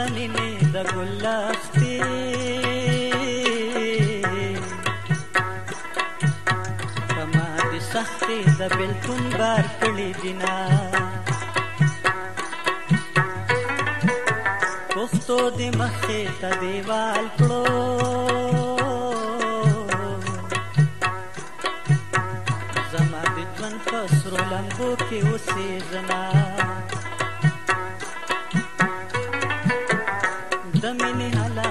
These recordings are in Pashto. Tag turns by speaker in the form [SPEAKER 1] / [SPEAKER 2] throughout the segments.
[SPEAKER 1] زمینه د ګل اختی پما دې سختي د بلتون بار کړي دینا پښتو دې مخه ته دیوال کړو زما دې ژوند په سرو لمبو کې اوسې زنا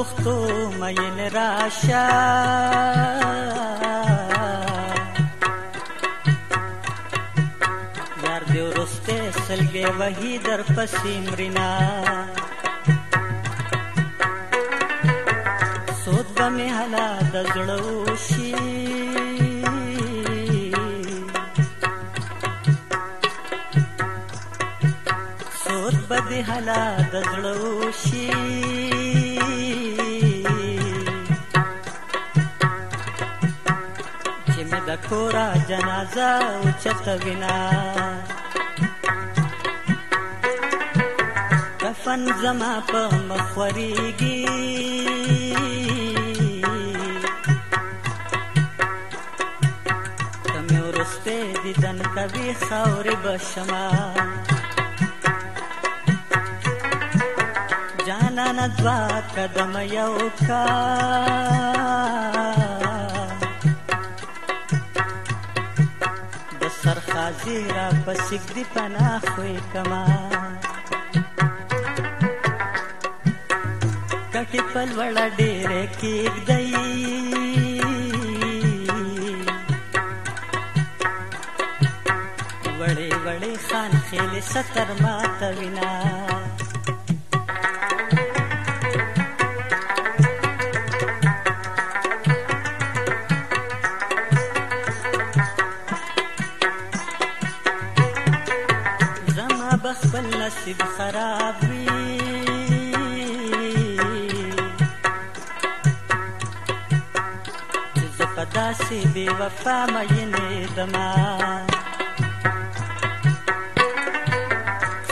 [SPEAKER 1] گفتو مین راشه یار دی ورسته سلګې وهی در پسې مرینا سود به مې حالا د زړو شي سود به دې حالا د زړو شي مې د کورا جنازه اوچته وینا کفن زما په مخ خورېږي که مې وروستی دیدن کوي خاورې به شمه جانانه دوه قدمه یو کار راځي را پسیک دی پناه خوې کما کټې په لوړه ډېرې کېږدئ وړې وړې خان خېلې ستر ماته وینه بخبل نصیب خراب وي زه په داسې بې وفا مینېدمه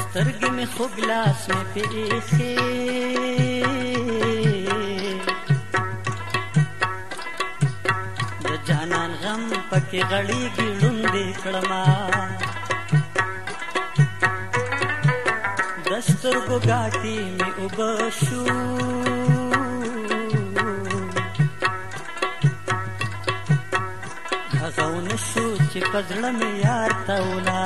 [SPEAKER 1] سترګې مې خو ګلاس مې پې ایښې د جانان غم پکې غړېږي ړوندې کړمه سترګو ګاټي مې وبښو هغه ونشو چې په زړه مې یار تولا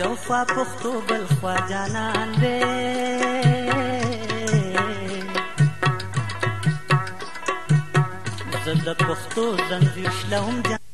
[SPEAKER 1] یو خوا پښتو بل خوا جانان دی زه د پښتو زنځیر شلوم جانان